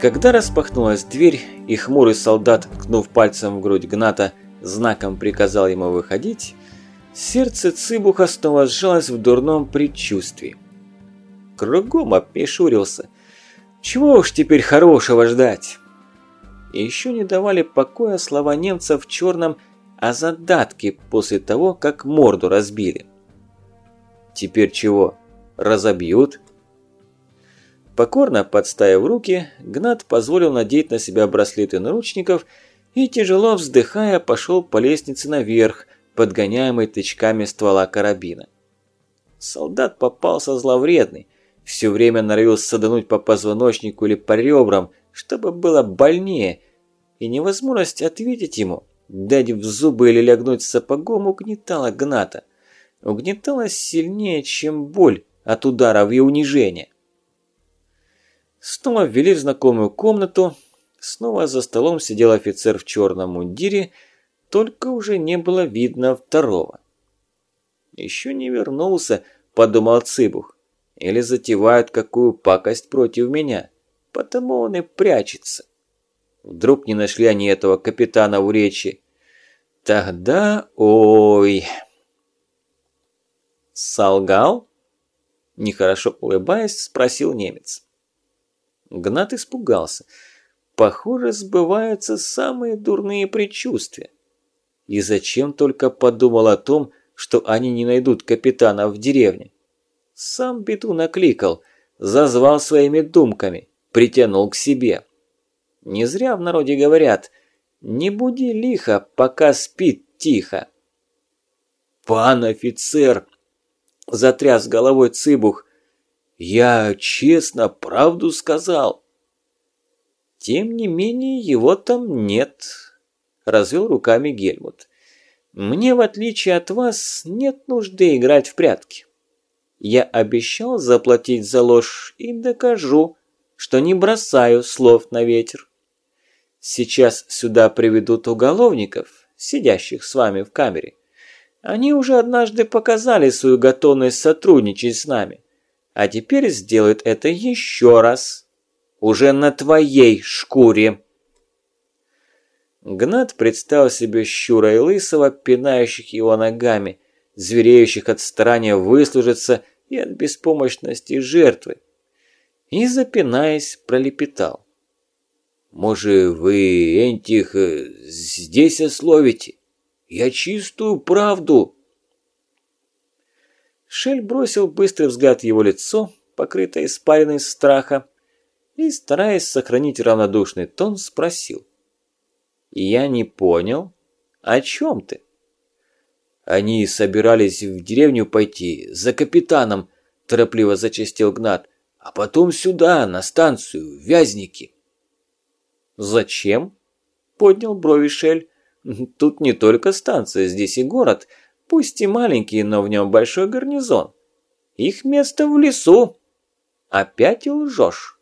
Когда распахнулась дверь, и хмурый солдат, ткнув пальцем в грудь Гната, знаком приказал ему выходить, сердце Цыбуха снова сжалось в дурном предчувствии. Кругом опешурился. Чего уж теперь хорошего ждать? Еще не давали покоя слова немцев в черном о задатке после того, как морду разбили. Теперь чего? Разобьют? Покорно подставив руки, Гнат позволил надеть на себя браслеты наручников и, тяжело вздыхая, пошел по лестнице наверх, подгоняемый тычками ствола карабина. Солдат попался зловредный, все время норовил садануть по позвоночнику или по ребрам, чтобы было больнее, и невозможность ответить ему, дать в зубы или лягнуть сапогом, угнетала Гната. Угнетала сильнее, чем боль от ударов и унижения. Снова ввели в знакомую комнату. Снова за столом сидел офицер в черном мундире, только уже не было видно второго. «Еще не вернулся», – подумал Цыбух. «Или затевают какую пакость против меня, потому он и прячется». Вдруг не нашли они этого капитана в речи. Тогда, ой... «Солгал?» Нехорошо улыбаясь, спросил немец. Гнат испугался. Похоже, сбываются самые дурные предчувствия. И зачем только подумал о том, что они не найдут капитана в деревне? Сам беду накликал, зазвал своими думками, притянул к себе. Не зря в народе говорят «Не буди лихо, пока спит тихо». «Пан офицер!» – затряс головой Цыбух. Я честно правду сказал. Тем не менее, его там нет, развел руками Гельмут. Мне, в отличие от вас, нет нужды играть в прятки. Я обещал заплатить за ложь и докажу, что не бросаю слов на ветер. Сейчас сюда приведут уголовников, сидящих с вами в камере. Они уже однажды показали свою готовность сотрудничать с нами а теперь сделают это еще раз. Уже на твоей шкуре. Гнат представил себе Щура и Лысого, пинающих его ногами, звереющих от старания выслужиться и от беспомощности жертвы. И, запинаясь, пролепетал. «Может, вы, Энтих, здесь ословите? Я чистую правду!» Шель бросил быстрый взгляд в его лицо, покрытое испариной страха, и, стараясь сохранить равнодушный тон, спросил. «Я не понял. О чем ты?» «Они собирались в деревню пойти, за капитаном», – торопливо зачастил Гнат, «а потом сюда, на станцию, в Вязники». «Зачем?» – поднял брови Шель. «Тут не только станция, здесь и город. Пусть и маленький, но в нем большой гарнизон. Их место в лесу. Опять лжешь.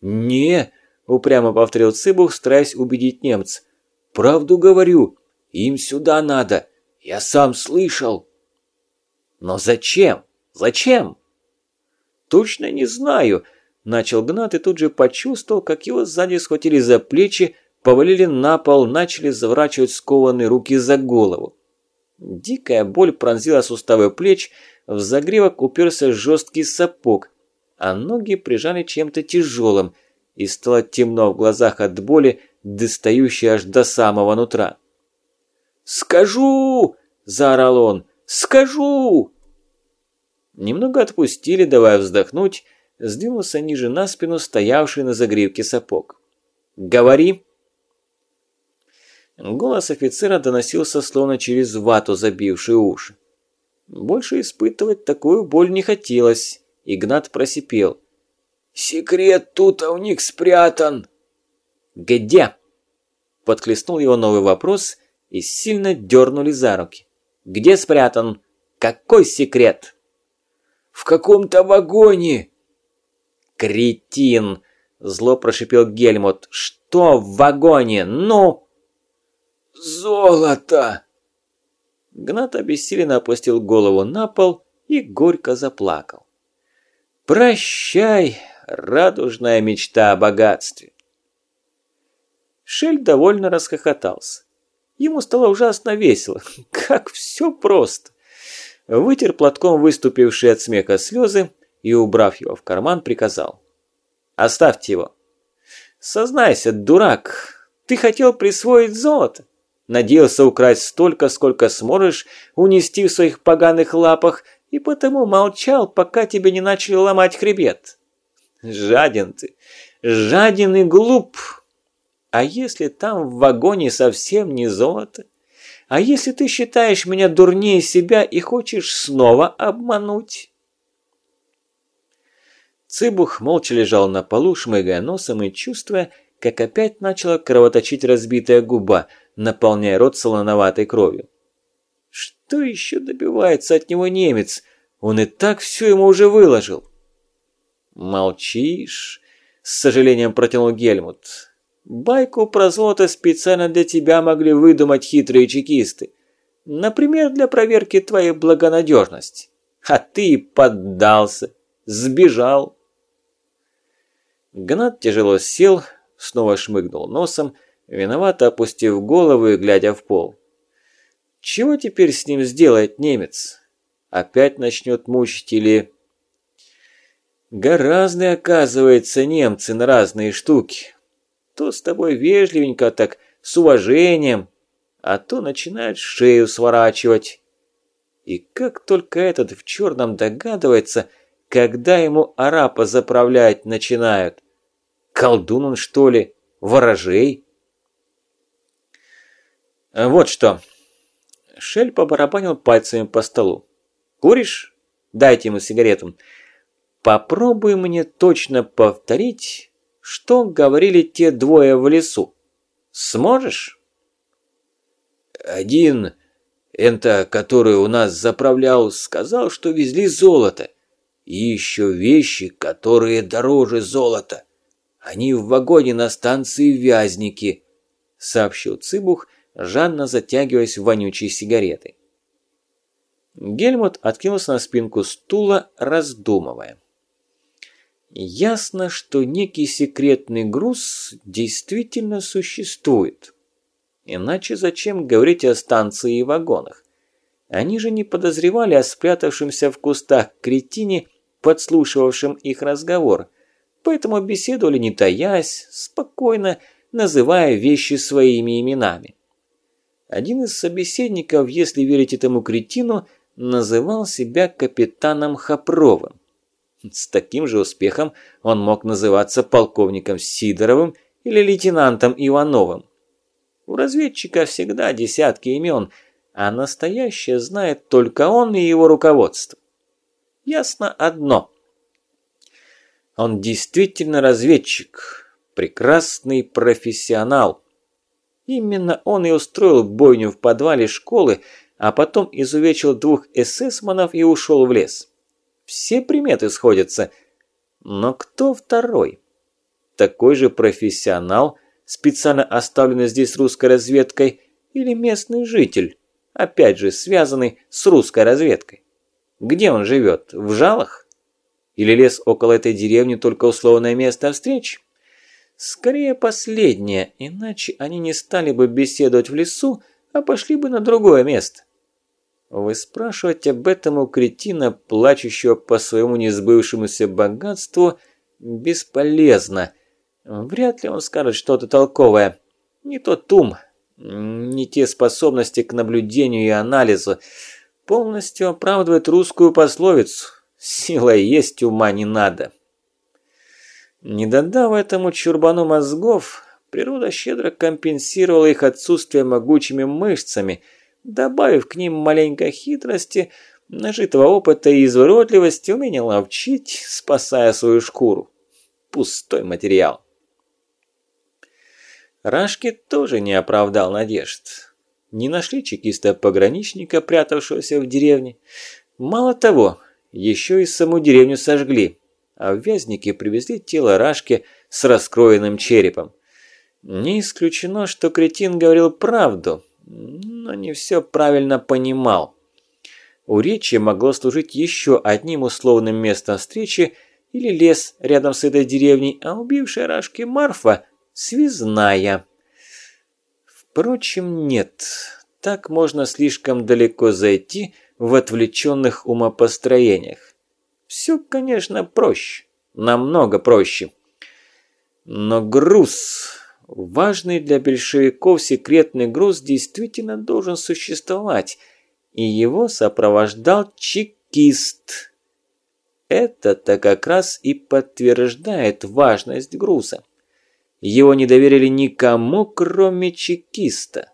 «Не», – упрямо повторил Цыбух, стараясь убедить немца. «Правду говорю, им сюда надо. Я сам слышал». «Но зачем? Зачем?» «Точно не знаю», – начал Гнат и тут же почувствовал, как его сзади схватили за плечи, повалили на пол, начали заворачивать скованные руки за голову. Дикая боль пронзила суставы плеч, в загривок уперся жесткий сапог, а ноги прижали чем-то тяжелым, и стало темно в глазах от боли, достающей аж до самого нутра. «Скажу!» – заорал он. «Скажу!» Немного отпустили, давая вздохнуть, сдвинулся ниже на спину стоявший на загривке сапог. «Говори!» Голос офицера доносился словно через вату, забившие уши. Больше испытывать такую боль не хотелось. Игнат просипел. «Секрет тут у них спрятан!» «Где?» Подхлестнул его новый вопрос и сильно дернули за руки. «Где спрятан? Какой секрет?» «В каком-то вагоне!» «Кретин!» Зло прошипел Гельмут. «Что в вагоне? Ну!» «Золото!» Гнат обессиленно опустил голову на пол и горько заплакал. «Прощай, радужная мечта о богатстве. Шель довольно расхохотался. Ему стало ужасно весело. Как все просто. Вытер платком выступившие от смеха слезы и, убрав его в карман, приказал. «Оставьте его». «Сознайся, дурак, ты хотел присвоить золото. Надеялся украсть столько, сколько сможешь унести в своих поганых лапах, и потому молчал, пока тебе не начали ломать хребет. Жаден ты, жаден и глуп. А если там в вагоне совсем не золото? А если ты считаешь меня дурнее себя и хочешь снова обмануть?» Цыбух молча лежал на полу, шмыгая носом и чувствуя, как опять начала кровоточить разбитая губа, наполняя рот солоноватой кровью. Что еще добивается от него немец? Он и так все ему уже выложил. «Молчишь?» – с сожалением протянул Гельмут. Байку про золото специально для тебя могли выдумать хитрые чекисты. Например, для проверки твоей благонадежности. А ты поддался, сбежал. Гнат тяжело сел, снова шмыгнул носом, виновато опустив голову и глядя в пол. Чего теперь с ним сделает немец? Опять начнет мучить или... Гораздо, оказывается, немцы на разные штуки то с тобой вежливенько так, с уважением, а то начинает шею сворачивать. И как только этот в черном догадывается, когда ему арапа заправлять начинают. Колдун он, что ли? Ворожей? Вот что. Шель побарабанил пальцами по столу. Куришь? Дайте ему сигарету. Попробуй мне точно повторить, что говорили те двое в лесу? Сможешь? Один, энто, который у нас заправлял, сказал, что везли золото. И еще вещи, которые дороже золота. Они в вагоне на станции Вязники, сообщил Цыбух, жадно затягиваясь вонючей сигаретой. Гельмут откинулся на спинку стула, раздумывая. Ясно, что некий секретный груз действительно существует. Иначе зачем говорить о станции и вагонах? Они же не подозревали о спрятавшемся в кустах кретине, подслушивавшем их разговор, поэтому беседовали не таясь, спокойно называя вещи своими именами. Один из собеседников, если верить этому кретину, называл себя капитаном Хапровым. С таким же успехом он мог называться полковником Сидоровым или лейтенантом Ивановым. У разведчика всегда десятки имен, а настоящее знает только он и его руководство. Ясно одно. Он действительно разведчик, прекрасный профессионал. Именно он и устроил бойню в подвале школы, а потом изувечил двух эсэсманов и ушел в лес. Все приметы сходятся. Но кто второй? Такой же профессионал, специально оставленный здесь русской разведкой, или местный житель, опять же связанный с русской разведкой? Где он живет? В Жалах? Или лес около этой деревни только условное место встречи? Скорее последнее, иначе они не стали бы беседовать в лесу, а пошли бы на другое место. Вы спрашивать об этом у кретина, плачущего по своему несбывшемуся богатству, бесполезно. Вряд ли он скажет что-то толковое. Не тот ум, не те способности к наблюдению и анализу. Полностью оправдывает русскую пословицу «Сила есть, ума не надо». Не додав этому чурбану мозгов, природа щедро компенсировала их отсутствие могучими мышцами – добавив к ним маленько хитрости, нажитого опыта и изворотливости, умение ловчить, спасая свою шкуру. Пустой материал. Рашки тоже не оправдал надежд. Не нашли чекиста-пограничника, прятавшегося в деревне. Мало того, еще и саму деревню сожгли, а в Вязники привезли тело Рашки с раскроенным черепом. Не исключено, что кретин говорил правду, но не все правильно понимал. Уречье могло служить еще одним условным местом встречи или лес рядом с этой деревней, а убившая Рашки Марфа – связная. Впрочем, нет, так можно слишком далеко зайти в отвлеченных умопостроениях. Все, конечно, проще, намного проще. Но груз, важный для большевиков секретный груз действительно должен существовать, и его сопровождал чекист. Это-то как раз и подтверждает важность груза. Его не доверили никому, кроме чекиста.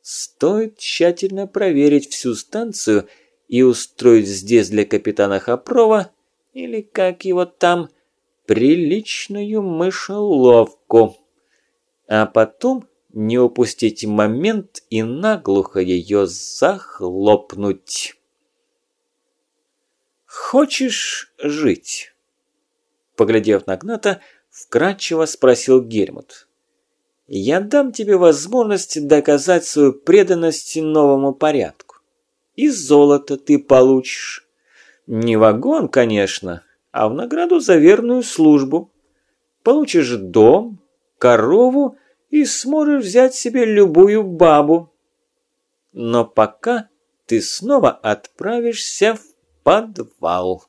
Стоит тщательно проверить всю станцию и устроить здесь для капитана Хопрова, или как его там, приличную мышеловку. А потом не упустить момент и наглухо ее захлопнуть. «Хочешь жить?» Поглядев на Гната, вкратчиво спросил Гельмут. «Я дам тебе возможность доказать свою преданность новому порядку. И золото ты получишь. Не вагон, конечно, а в награду за верную службу. Получишь дом, корову и сможешь взять себе любую бабу. Но пока ты снова отправишься в подвал».